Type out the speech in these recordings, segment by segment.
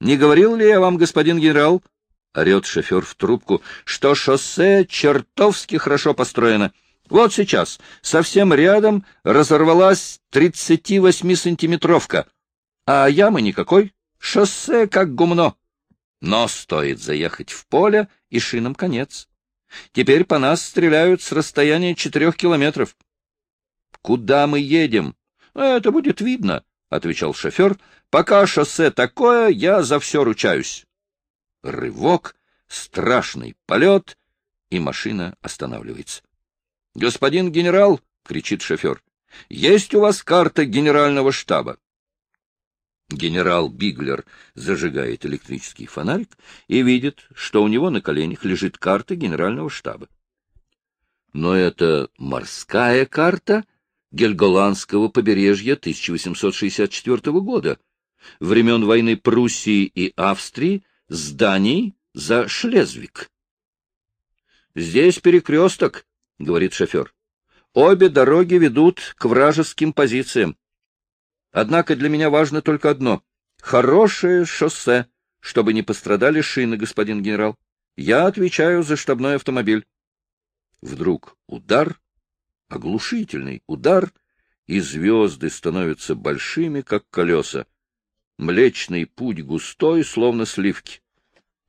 Не говорил ли я вам, господин генерал, — орет шофер в трубку, — что шоссе чертовски хорошо построено. Вот сейчас совсем рядом разорвалась 38-сантиметровка, а ямы никакой, шоссе как гумно. Но стоит заехать в поле, и шинам конец. Теперь по нас стреляют с расстояния четырех километров. — Куда мы едем? — Это будет видно, — отвечал шофер. — Пока шоссе такое, я за все ручаюсь рывок, страшный полет, и машина останавливается. — Господин генерал, — кричит шофер, — есть у вас карта генерального штаба? Генерал Биглер зажигает электрический фонарик и видит, что у него на коленях лежит карта генерального штаба. Но это морская карта Гельголандского побережья 1864 года, времен войны Пруссии и Австрии зданий за Шлезвик. — Здесь перекресток, — говорит шофер. — Обе дороги ведут к вражеским позициям. Однако для меня важно только одно — хорошее шоссе, чтобы не пострадали шины, господин генерал. Я отвечаю за штабной автомобиль. Вдруг удар, оглушительный удар, и звезды становятся большими, как колеса. Млечный путь густой, словно сливки.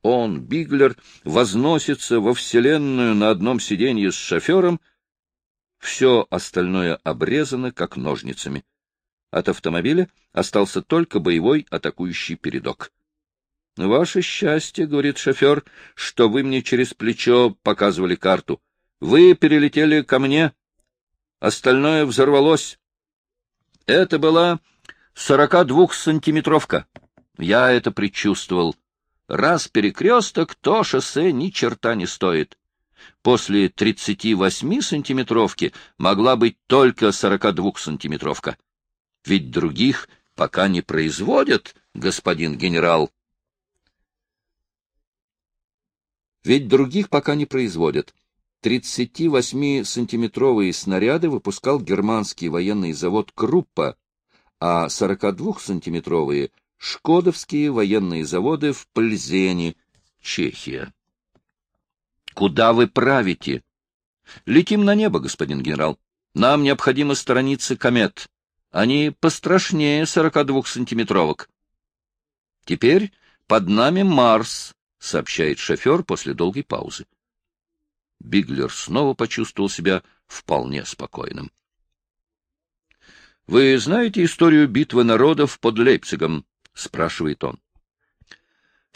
Он, Биглер, возносится во Вселенную на одном сиденье с шофером. Все остальное обрезано, как ножницами. От автомобиля остался только боевой атакующий передок. — Ваше счастье, — говорит шофер, — что вы мне через плечо показывали карту. Вы перелетели ко мне. Остальное взорвалось. Это была сорока двухсантиметровка. Я это предчувствовал. Раз перекресток, то шоссе ни черта не стоит. После 38-сантиметровки могла быть только 42-сантиметровка. Ведь других пока не производят, господин генерал. Ведь других пока не производят. 38-сантиметровые снаряды выпускал германский военный завод Круппа, а 42-сантиметровые — Шкодовские военные заводы в Пльзене, Чехия. Куда вы правите? Летим на небо, господин генерал. Нам необходимо сторониться комет. Они пострашнее 42-сантиметровок. Теперь под нами Марс, сообщает шофер после долгой паузы. Биглер снова почувствовал себя вполне спокойным. — Вы знаете историю битвы народов под Лейпцигом? — спрашивает он.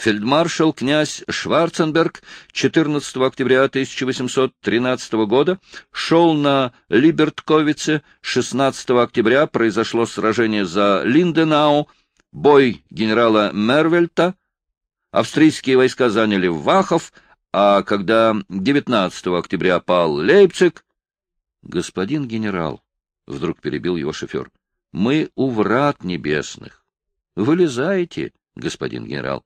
Фельдмаршал князь Шварценберг 14 октября 1813 года шел на Либертковице, 16 октября произошло сражение за Линденау, бой генерала Мервельта, австрийские войска заняли Вахов, а когда 19 октября пал Лейпциг... — Господин генерал, — вдруг перебил его шофер, — мы у врат небесных. Вылезайте, господин генерал.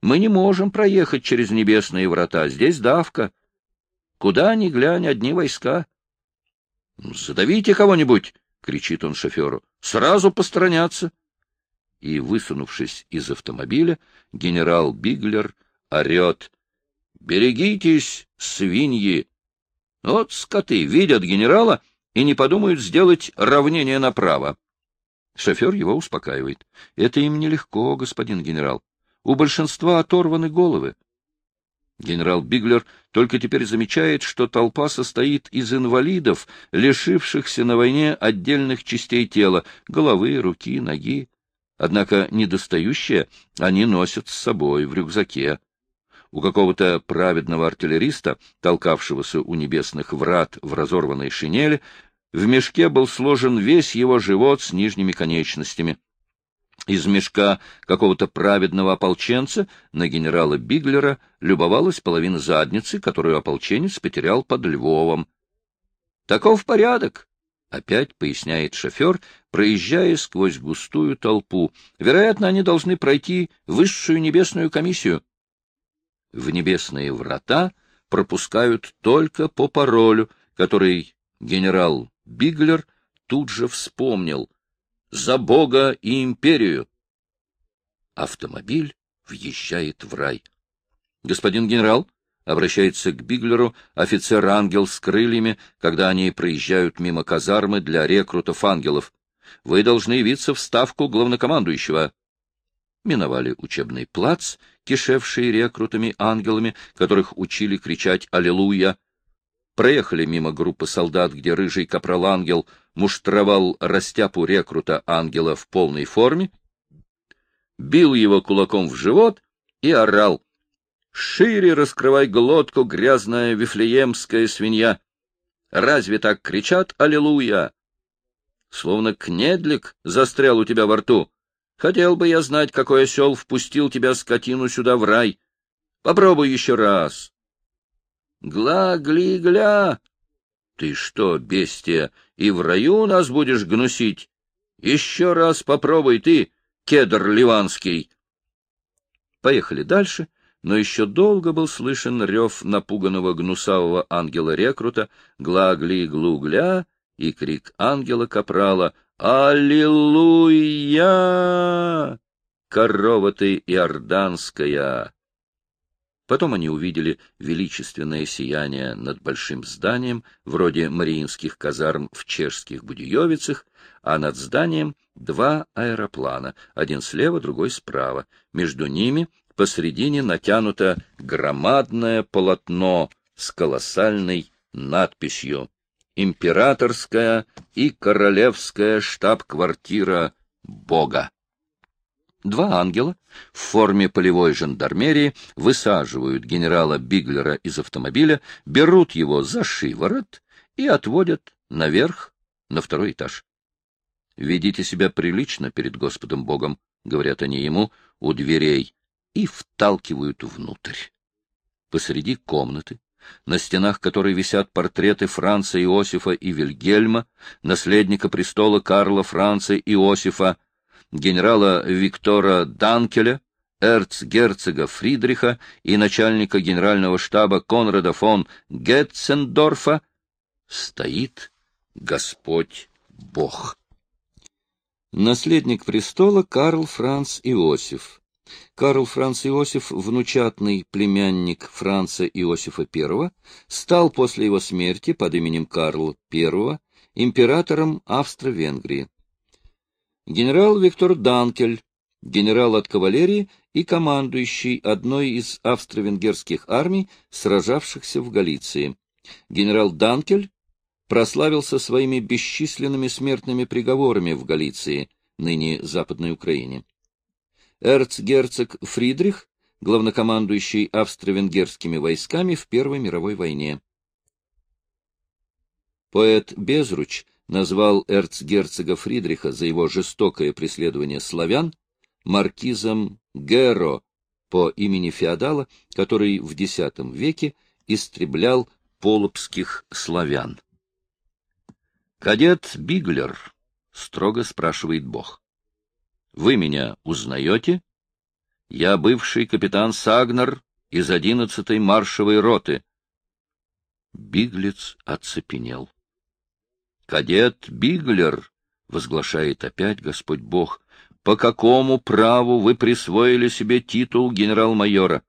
Мы не можем проехать через небесные врата, здесь давка. Куда ни глянь, одни войска. — Задавите кого-нибудь! — кричит он шоферу. — Сразу постраняться! И, высунувшись из автомобиля, генерал Биглер орет. — Берегитесь, свиньи! Вот скоты видят генерала и не подумают сделать равнение направо. Шофер его успокаивает. — Это им нелегко, господин генерал. У большинства оторваны головы. Генерал Биглер только теперь замечает, что толпа состоит из инвалидов, лишившихся на войне отдельных частей тела — головы, руки, ноги. Однако недостающие они носят с собой в рюкзаке. У какого-то праведного артиллериста, толкавшегося у небесных врат в разорванной шинели, в мешке был сложен весь его живот с нижними конечностями. Из мешка какого-то праведного ополченца на генерала Биглера любовалась половина задницы, которую ополченец потерял под Львовом. — Таков порядок, — опять поясняет шофер, проезжая сквозь густую толпу. Вероятно, они должны пройти высшую небесную комиссию. В небесные врата пропускают только по паролю, который генерал Биглер тут же вспомнил. «За Бога и империю!» Автомобиль въезжает в рай. — Господин генерал, — обращается к Биглеру офицер-ангел с крыльями, когда они проезжают мимо казармы для рекрутов-ангелов. — Вы должны явиться в ставку главнокомандующего. Миновали учебный плац, кишевший рекрутами-ангелами, которых учили кричать «Аллилуйя!», проехали мимо группы солдат, где рыжий капрал-ангел муштровал растяпу рекрута ангела в полной форме, бил его кулаком в живот и орал «Шире раскрывай глотку, грязная вифлеемская свинья! Разве так кричат «Аллилуйя»?» Словно кнедлик застрял у тебя во рту. Хотел бы я знать, какой осел впустил тебя, скотину, сюда в рай. Попробуй еще раз. Гла-гли-гля! Ты что, бестия, и в раю нас будешь гнусить? Еще раз попробуй ты, кедр ливанский. Поехали дальше, но еще долго был слышен рев напуганного гнусавого ангела-рекрута, гла-гли-глу-гля, и крик ангела-капрала «Аллилуйя! Корова ты иорданская!» Потом они увидели величественное сияние над большим зданием, вроде мариинских казарм в чешских Будиевицах, а над зданием два аэроплана, один слева, другой справа. Между ними посредине натянуто громадное полотно с колоссальной надписью «Императорская и королевская штаб-квартира Бога». Два ангела в форме полевой жандармерии высаживают генерала Биглера из автомобиля, берут его за шиворот и отводят наверх, на второй этаж. «Ведите себя прилично перед Господом Богом», — говорят они ему у дверей, и вталкивают внутрь. Посреди комнаты, на стенах которой висят портреты Франца Иосифа и Вильгельма, наследника престола Карла Франца Иосифа, генерала Виктора Данкеля, эрцгерцога Фридриха и начальника генерального штаба Конрада фон Гетцендорфа, стоит Господь Бог. Наследник престола Карл Франц Иосиф. Карл Франц Иосиф, внучатный племянник Франца Иосифа I, стал после его смерти под именем Карл I императором Австро-Венгрии генерал Виктор Данкель, генерал от кавалерии и командующий одной из австро-венгерских армий, сражавшихся в Галиции. Генерал Данкель прославился своими бесчисленными смертными приговорами в Галиции, ныне Западной Украине. Эрцгерцог Фридрих, главнокомандующий австро-венгерскими войсками в Первой мировой войне. Поэт Безруч назвал эрцгерцога Фридриха за его жестокое преследование славян маркизом Геро по имени феодала, который в X веке истреблял полупских славян. «Кадет Биглер», — строго спрашивает Бог, — «вы меня узнаете? Я бывший капитан Сагнер из одиннадцатой маршевой роты». Биглец оцепенел. Кадет Биглер, — возглашает опять Господь Бог, — по какому праву вы присвоили себе титул генерал-майора?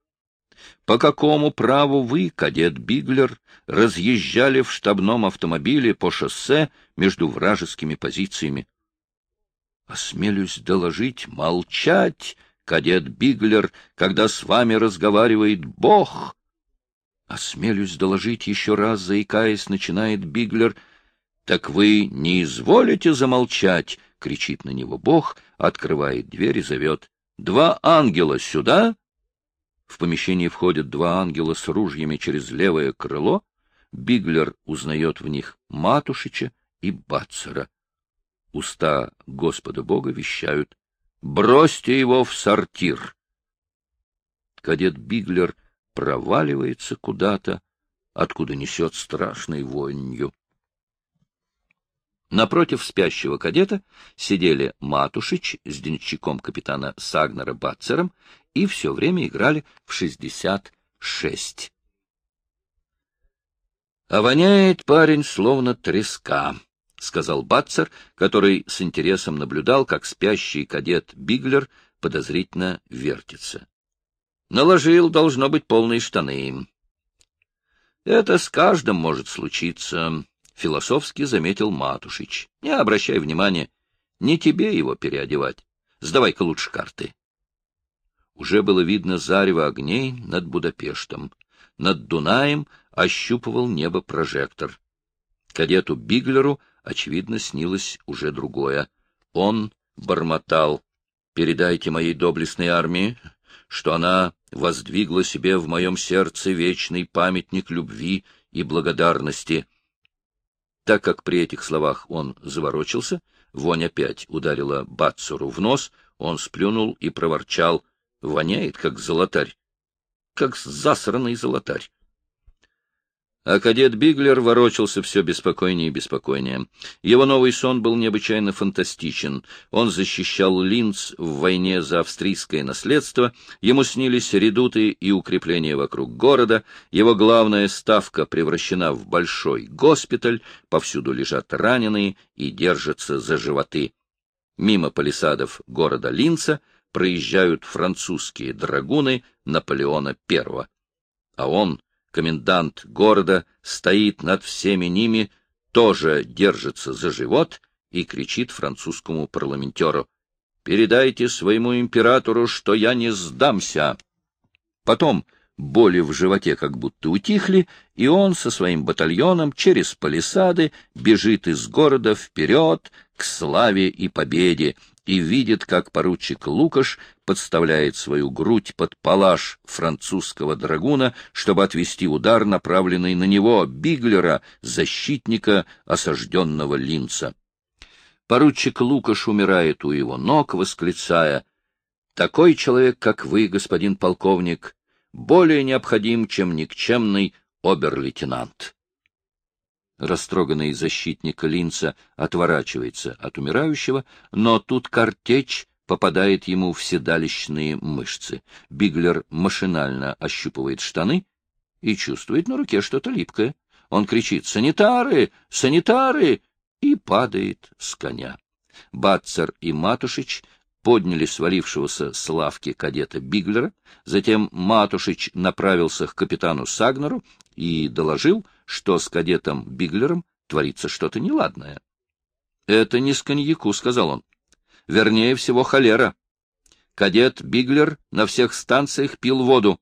По какому праву вы, кадет Биглер, разъезжали в штабном автомобиле по шоссе между вражескими позициями? Осмелюсь доложить, молчать, кадет Биглер, когда с вами разговаривает Бог. Осмелюсь доложить еще раз, заикаясь, начинает Биглер —— Так вы не изволите замолчать? — кричит на него Бог, открывает дверь и зовет. — Два ангела сюда! В помещение входят два ангела с ружьями через левое крыло. Биглер узнает в них Матушича и Бацера. Уста Господа Бога вещают. «Бросьте его в сортир!» Кадет Биглер проваливается куда-то, откуда несет страшной вонью. Напротив спящего кадета сидели Матушич с денщиком капитана Сагнера Батцером и все время играли в шестьдесят шесть. А воняет парень словно треска, — сказал Батцер, который с интересом наблюдал, как спящий кадет Биглер подозрительно вертится. Наложил, должно быть, полные штаны. Это с каждым может случиться, — философски заметил Матушич. Не обращай внимания, не тебе его переодевать. Сдавай-ка лучше карты. Уже было видно зарево огней над Будапештом. Над Дунаем ощупывал небо прожектор. Кадету Биглеру, очевидно, снилось уже другое. Он бормотал. «Передайте моей доблестной армии, что она воздвигла себе в моем сердце вечный памятник любви и благодарности». Так как при этих словах он заворочился, вонь опять ударила Бацуру в нос, он сплюнул и проворчал. Воняет, как золотарь, как засранный золотарь. А кадет Биглер ворочался все беспокойнее и беспокойнее. Его новый сон был необычайно фантастичен. Он защищал Линц в войне за австрийское наследство, ему снились редуты и укрепления вокруг города, его главная ставка превращена в большой госпиталь, повсюду лежат раненые и держатся за животы. Мимо палисадов города Линца проезжают французские драгуны Наполеона I. А он комендант города, стоит над всеми ними, тоже держится за живот и кричит французскому парламентеру «Передайте своему императору, что я не сдамся!» Потом боли в животе как будто утихли, и он со своим батальоном через палисады бежит из города вперед к славе и победе, и видит, как поручик Лукаш подставляет свою грудь под палаш французского драгуна, чтобы отвести удар, направленный на него, Биглера, защитника осажденного Линца. Поручик Лукаш умирает у его ног, восклицая «Такой человек, как вы, господин полковник, более необходим, чем никчемный обер-лейтенант». Растроганный защитник Линца отворачивается от умирающего, но тут картечь попадает ему в седалищные мышцы. Биглер машинально ощупывает штаны и чувствует на руке что-то липкое. Он кричит «Санитары! Санитары!» и падает с коня. Батцер и Матушич подняли свалившегося с лавки кадета Биглера, затем Матушич направился к капитану Сагнеру и доложил, что с кадетом Биглером творится что-то неладное. — Это не с коньяку, — сказал он. — Вернее всего, холера. Кадет Биглер на всех станциях пил воду.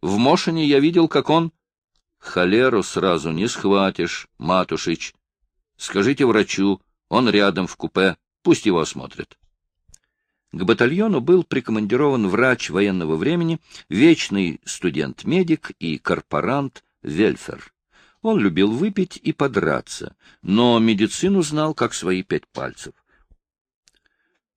В Мошине я видел, как он... — Холеру сразу не схватишь, матушич. Скажите врачу, он рядом в купе, пусть его осмотрят. К батальону был прикомандирован врач военного времени, вечный студент-медик и корпорант Вельфер. Он любил выпить и подраться, но медицину знал как свои пять пальцев.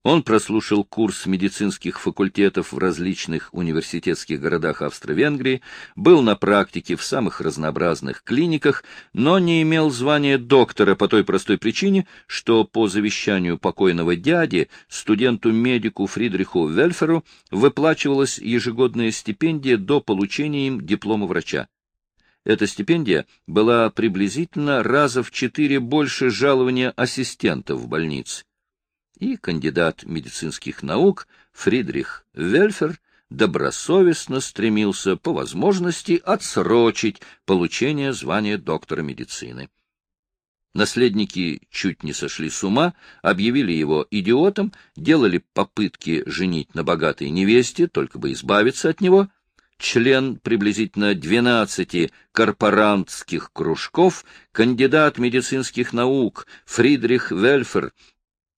Он прослушал курс медицинских факультетов в различных университетских городах Австро-Венгрии, был на практике в самых разнообразных клиниках, но не имел звания доктора по той простой причине, что по завещанию покойного дяди студенту-медику Фридриху Вельферу выплачивалась ежегодная стипендия до получения им диплома врача. Эта стипендия была приблизительно раза в четыре больше жалования ассистента в больнице и кандидат медицинских наук Фридрих Вельфер добросовестно стремился по возможности отсрочить получение звания доктора медицины. Наследники чуть не сошли с ума, объявили его идиотом, делали попытки женить на богатой невесте, только бы избавиться от него. Член приблизительно 12 корпорантских кружков, кандидат медицинских наук Фридрих Вельфер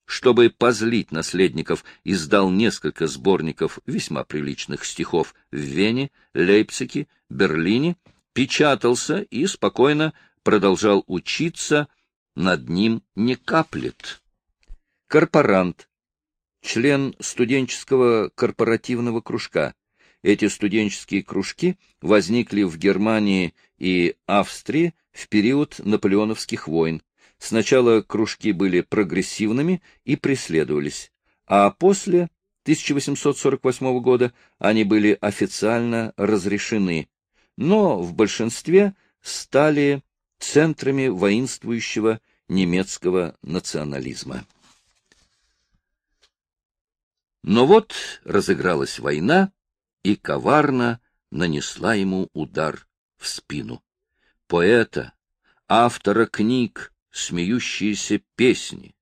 чтобы позлить наследников, издал несколько сборников весьма приличных стихов в Вене, Лейпциге, Берлине, печатался и спокойно продолжал учиться, над ним не каплет. Корпорант, член студенческого корпоративного кружка. Эти студенческие кружки возникли в Германии и Австрии в период наполеоновских войн. Сначала кружки были прогрессивными и преследовались, а после 1848 года они были официально разрешены, но в большинстве стали центрами воинствующего немецкого национализма. Но вот разыгралась война, и коварно нанесла ему удар в спину. Поэта, автора книг «Смеющиеся песни»,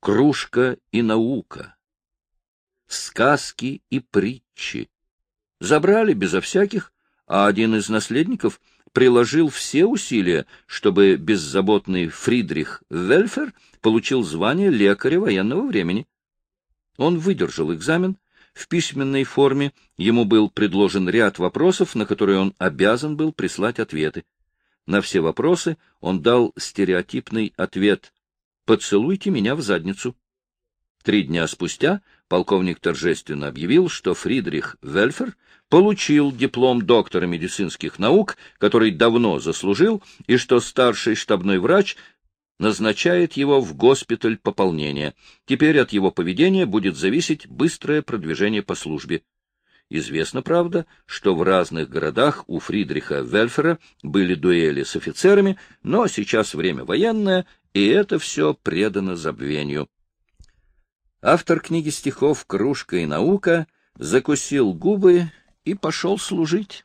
«Кружка и наука», «Сказки и притчи» забрали безо всяких, а один из наследников приложил все усилия, чтобы беззаботный Фридрих Вельфер получил звание лекаря военного времени. Он выдержал экзамен, в письменной форме ему был предложен ряд вопросов, на которые он обязан был прислать ответы. На все вопросы он дал стереотипный ответ «Поцелуйте меня в задницу». Три дня спустя полковник торжественно объявил, что Фридрих Вельфер получил диплом доктора медицинских наук, который давно заслужил, и что старший штабной врач назначает его в госпиталь пополнения. Теперь от его поведения будет зависеть быстрое продвижение по службе. Известно, правда, что в разных городах у Фридриха Вельфера были дуэли с офицерами, но сейчас время военное, и это все предано забвению. Автор книги стихов «Кружка и наука» закусил губы и пошел служить.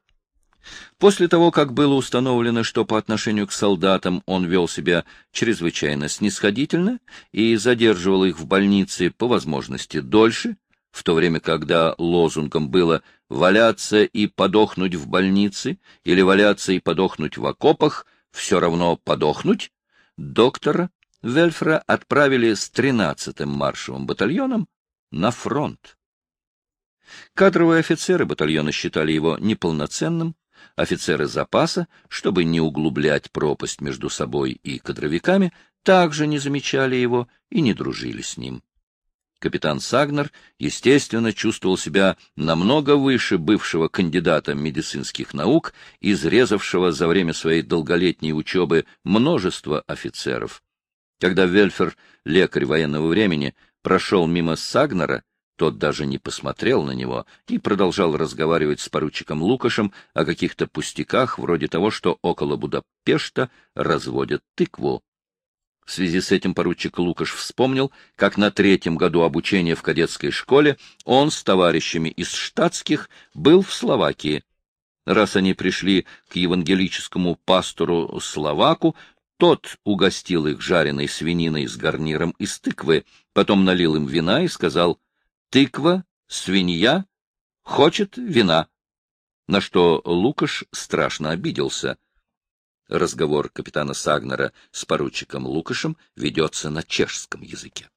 После того, как было установлено, что по отношению к солдатам он вел себя чрезвычайно снисходительно и задерживал их в больнице по возможности дольше, в то время, когда лозунгом было «валяться и подохнуть в больнице» или «валяться и подохнуть в окопах», все равно подохнуть, доктора Вельфра отправили с 13-м маршевым батальоном на фронт. Кадровые офицеры батальона считали его неполноценным, Офицеры запаса, чтобы не углублять пропасть между собой и кадровиками, также не замечали его и не дружили с ним. Капитан Сагнер, естественно, чувствовал себя намного выше бывшего кандидата медицинских наук, изрезавшего за время своей долголетней учебы множество офицеров. Когда Вельфер, лекарь военного времени, прошел мимо Сагнера, тот даже не посмотрел на него и продолжал разговаривать с поручиком Лукашем о каких-то пустяках, вроде того, что около Будапешта разводят тыкву. В связи с этим поручик Лукаш вспомнил, как на третьем году обучения в кадетской школе он с товарищами из штатских был в Словакии. Раз они пришли к евангелическому пастору Словаку, тот угостил их жареной свининой с гарниром из тыквы, потом налил им вина и сказал — тыква, свинья, хочет вина. На что Лукаш страшно обиделся. Разговор капитана Сагнера с поручиком Лукашем ведется на чешском языке.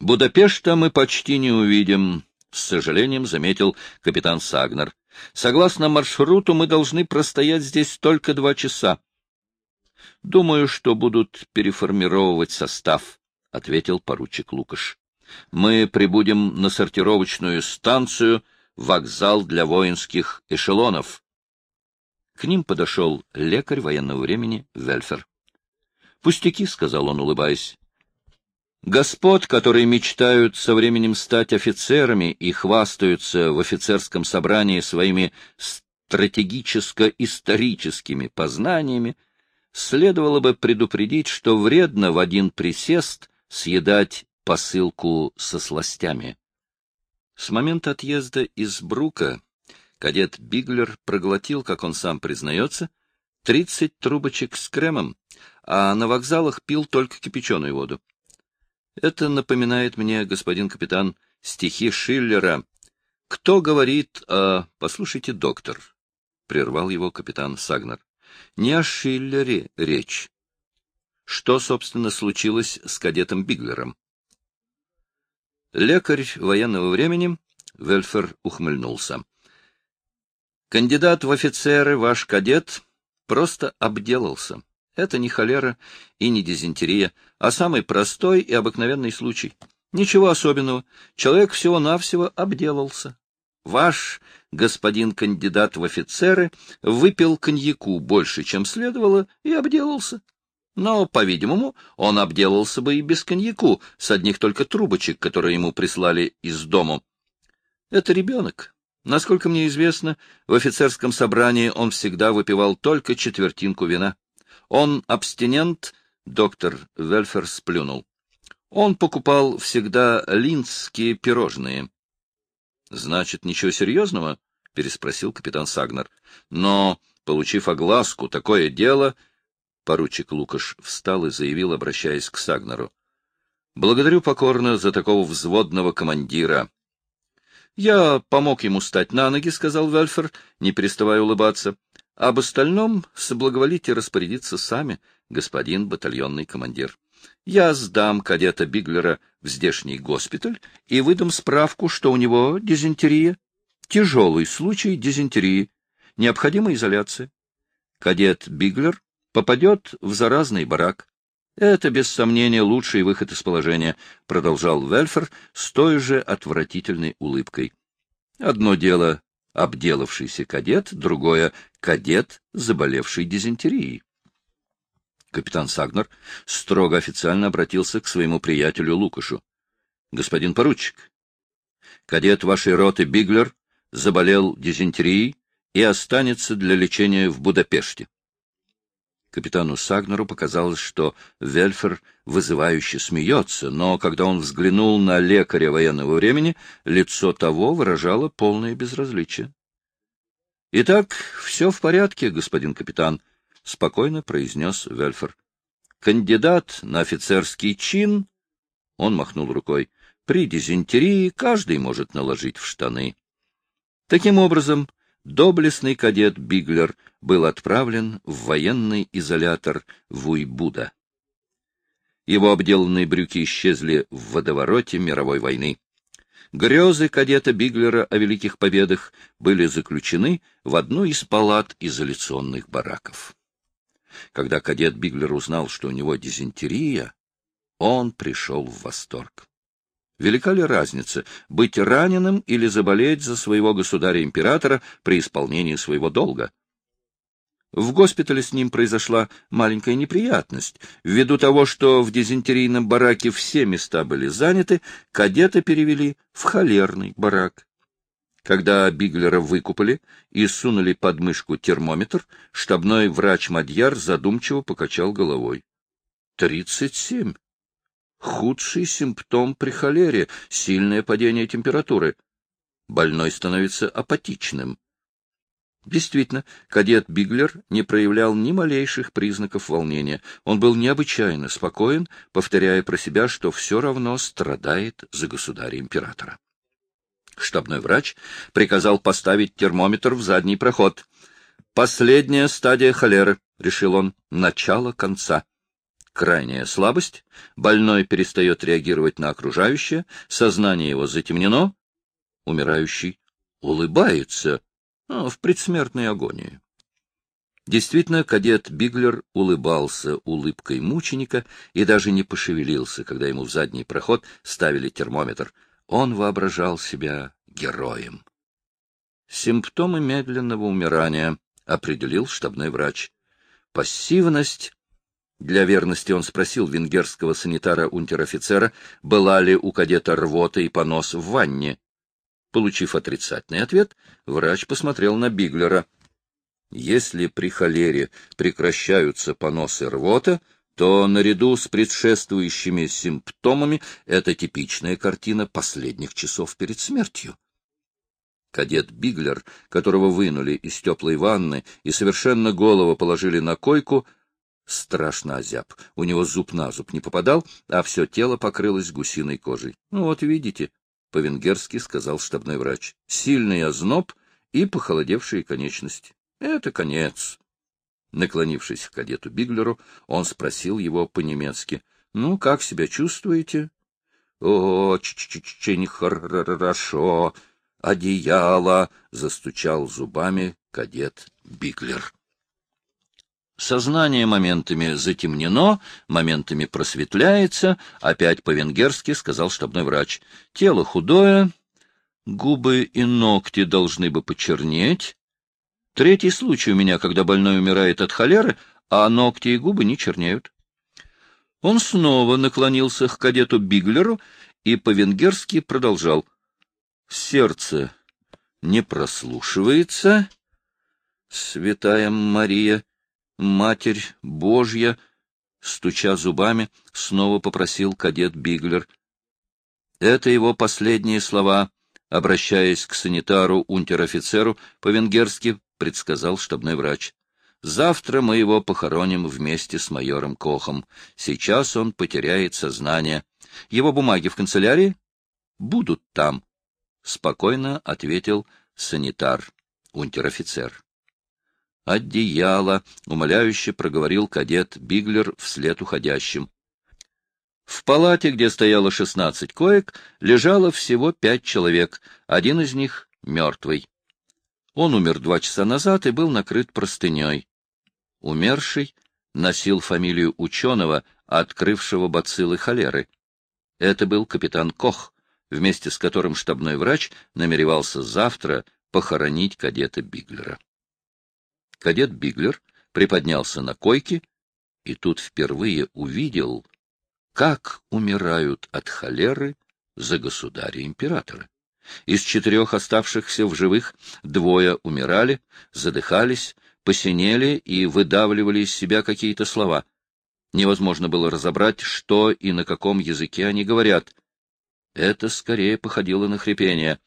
«Будапешта мы почти не увидим», — с сожалением заметил капитан Сагнер. «Согласно маршруту мы должны простоять здесь только два часа. Думаю, что будут переформировывать состав», — ответил поручик Лукаш мы прибудем на сортировочную станцию, вокзал для воинских эшелонов. К ним подошел лекарь военного времени Вельфер. — Пустяки, — сказал он, улыбаясь. — Господ, которые мечтают со временем стать офицерами и хвастаются в офицерском собрании своими стратегическо-историческими познаниями, следовало бы предупредить, что вредно в один присест съедать посылку со сластями. С момента отъезда из Брука кадет Биглер проглотил, как он сам признается, тридцать трубочек с кремом, а на вокзалах пил только кипяченую воду. Это напоминает мне, господин капитан, стихи Шиллера. Кто говорит о... Послушайте, доктор, — прервал его капитан Сагнер. Не о Шиллере речь. Что, собственно, случилось с кадетом Биглером? Лекарь военного времени, Вельфер ухмыльнулся. Кандидат в офицеры, ваш кадет, просто обделался. Это не холера и не дизентерия, а самый простой и обыкновенный случай. Ничего особенного. Человек всего-навсего обделался. Ваш господин кандидат в офицеры выпил коньяку больше, чем следовало, и обделался. Но, по-видимому, он обделался бы и без коньяку, с одних только трубочек, которые ему прислали из дому. Это ребенок. Насколько мне известно, в офицерском собрании он всегда выпивал только четвертинку вина. Он абстинент, доктор Вельфер сплюнул. Он покупал всегда линцкие пирожные. — Значит, ничего серьезного? — переспросил капитан Сагнер. — Но, получив огласку, такое дело... Поручик Лукаш встал и заявил, обращаясь к Сагнеру. — Благодарю покорно за такого взводного командира. — Я помог ему стать на ноги, — сказал Вельфер, не переставая улыбаться. — Об остальном соблаговолите распорядиться сами, господин батальонный командир. Я сдам кадета Биглера в здешний госпиталь и выдам справку, что у него дизентерия. Тяжелый случай дизентерии. Необходима изоляция. Кадет Биглер попадет в заразный барак. Это, без сомнения, лучший выход из положения, — продолжал Вельфер с той же отвратительной улыбкой. Одно дело — обделавшийся кадет, другое — кадет, заболевший дизентерией. Капитан Сагнер строго официально обратился к своему приятелю Лукашу. — Господин поручик, кадет вашей роты Биглер заболел дизентерией и останется для лечения в Будапеште. Капитану Сагнеру показалось, что Вельфер вызывающе смеется, но когда он взглянул на лекаря военного времени, лицо того выражало полное безразличие. — Итак, все в порядке, господин капитан, — спокойно произнес Вельфер. — Кандидат на офицерский чин, — он махнул рукой, — при дизентерии каждый может наложить в штаны. Таким образом, доблестный кадет Биглер был отправлен в военный изолятор в Уйбуда. Его обделанные брюки исчезли в водовороте мировой войны. Грезы кадета Биглера о великих победах были заключены в одну из палат изоляционных бараков. Когда кадет Биглер узнал, что у него дизентерия, он пришел в восторг. Велика ли разница — быть раненым или заболеть за своего государя-императора при исполнении своего долга? В госпитале с ним произошла маленькая неприятность. Ввиду того, что в дизентерийном бараке все места были заняты, кадета перевели в холерный барак. Когда Биглера выкупали и сунули под мышку термометр, штабной врач Мадьяр задумчиво покачал головой. — Тридцать семь. Худший симптом при холере — сильное падение температуры. Больной становится апатичным. Действительно, кадет Биглер не проявлял ни малейших признаков волнения. Он был необычайно спокоен, повторяя про себя, что все равно страдает за государя-императора. Штабной врач приказал поставить термометр в задний проход. «Последняя стадия холеры», — решил он, — «начало конца» крайняя слабость, больной перестает реагировать на окружающее, сознание его затемнено, умирающий улыбается ну, в предсмертной агонии. Действительно, кадет Биглер улыбался улыбкой мученика и даже не пошевелился, когда ему в задний проход ставили термометр. Он воображал себя героем. Симптомы медленного умирания определил штабной врач. Пассивность для верности он спросил венгерского санитара-унтер-офицера, была ли у кадета рвота и понос в ванне. Получив отрицательный ответ, врач посмотрел на Биглера. Если при холере прекращаются поносы рвота, то наряду с предшествующими симптомами это типичная картина последних часов перед смертью. Кадет Биглер, которого вынули из теплой ванны и совершенно голову положили на койку, страшно озяб. У него зуб на зуб не попадал, а все тело покрылось гусиной кожей. — Ну вот видите, — по-венгерски сказал штабной врач. — Сильный озноб и похолодевшие конечности. Это конец. Наклонившись к кадету Биглеру, он спросил его по-немецки. — Ну, как себя чувствуете? — Очень хорошо. Одеяло! — застучал зубами кадет Биглер. Сознание моментами затемнено, моментами просветляется, опять по-венгерски сказал штабной врач. Тело худое, губы и ногти должны бы почернеть. Третий случай у меня, когда больной умирает от холеры, а ногти и губы не чернеют. Он снова наклонился к кадету Биглеру и по-венгерски продолжал. Сердце не прослушивается. Святая Мария, Матерь Божья, стуча зубами, снова попросил кадет Биглер. Это его последние слова. Обращаясь к санитару, унтер-офицеру, по-венгерски предсказал штабной врач. Завтра мы его похороним вместе с майором Кохом. Сейчас он потеряет сознание. Его бумаги в канцелярии? Будут там, — спокойно ответил санитар, унтер-офицер. Одеяло, — умоляюще проговорил кадет Биглер вслед уходящим. В палате, где стояло шестнадцать коек, лежало всего пять человек, один из них — мертвый. Он умер два часа назад и был накрыт простыней. Умерший носил фамилию ученого, открывшего бациллы холеры. Это был капитан Кох, вместе с которым штабной врач намеревался завтра похоронить кадета Биглера. Кадет Биглер приподнялся на койке и тут впервые увидел, как умирают от холеры за государя-императора. Из четырех оставшихся в живых двое умирали, задыхались, посинели и выдавливали из себя какие-то слова. Невозможно было разобрать, что и на каком языке они говорят. Это скорее походило на хрипение.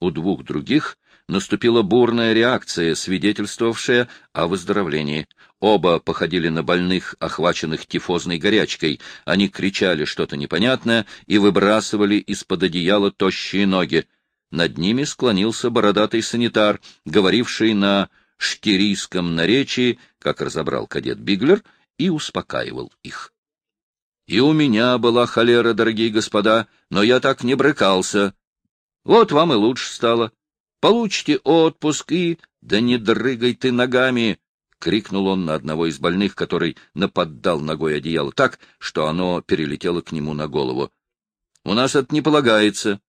У двух других наступила бурная реакция, свидетельствовавшая о выздоровлении. Оба походили на больных, охваченных тифозной горячкой. Они кричали что-то непонятное и выбрасывали из-под одеяла тощие ноги. Над ними склонился бородатый санитар, говоривший на штирийском наречии, как разобрал кадет Биглер, и успокаивал их. И у меня была холера, дорогие господа, но я так не брыкался. Вот вам и лучше стало. Получите отпуск и... Да не дрыгай ты ногами! — крикнул он на одного из больных, который наподдал ногой одеяло так, что оно перелетело к нему на голову. — У нас это не полагается.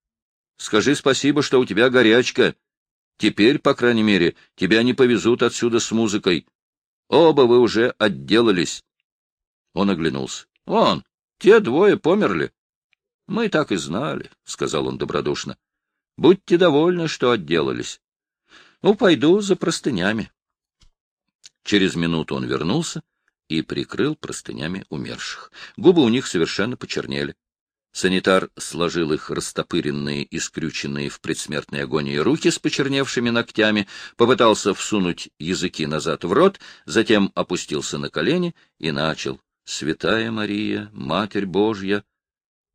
Скажи спасибо, что у тебя горячка. Теперь, по крайней мере, тебя не повезут отсюда с музыкой. Оба вы уже отделались. Он оглянулся. — Вон, те двое померли. — Мы так и знали, — сказал он добродушно. Будьте довольны, что отделались. Ну, пойду за простынями. Через минуту он вернулся и прикрыл простынями умерших. Губы у них совершенно почернели. Санитар сложил их растопыренные и скрюченные в предсмертной агонии руки с почерневшими ногтями, попытался всунуть языки назад в рот, затем опустился на колени и начал «Святая Мария, Матерь Божья,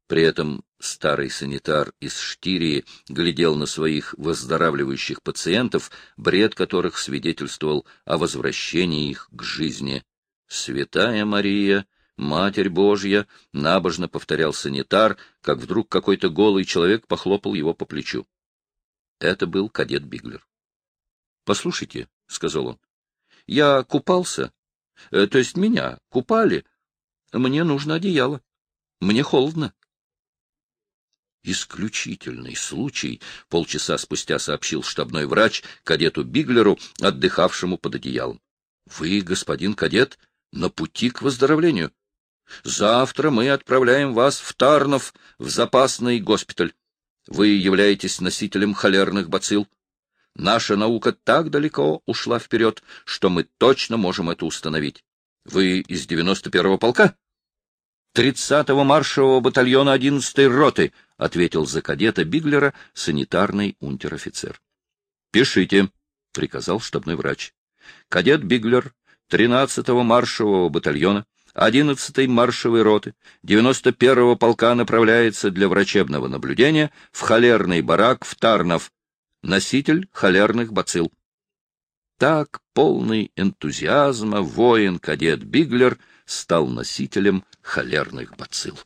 при этом старый санитар из Штирии глядел на своих выздоравливающих пациентов, бред которых свидетельствовал о возвращении их к жизни. «Святая Мария, Матерь Божья!» — набожно повторял санитар, как вдруг какой-то голый человек похлопал его по плечу. Это был кадет Биглер. — Послушайте, — сказал он, — я купался, э, то есть меня купали. Мне нужно одеяло. Мне холодно. Исключительный случай, полчаса спустя сообщил штабной врач кадету Биглеру, отдыхавшему под одеялом. Вы, господин кадет, на пути к выздоровлению. Завтра мы отправляем вас в Тарнов, в запасный госпиталь. Вы являетесь носителем холерных бацилл. Наша наука так далеко ушла вперед, что мы точно можем это установить. Вы из 91-го полка? 30-го маршевого батальона 11-й роты —— ответил за кадета Биглера санитарный унтер-офицер. — Пишите, — приказал штабной врач. Кадет Биглер 13-го маршевого батальона 11-й маршевой роты 91-го полка направляется для врачебного наблюдения в холерный барак в Тарнов, носитель холерных бацилл. Так, полный энтузиазма, воин-кадет Биглер стал носителем холерных бацилл.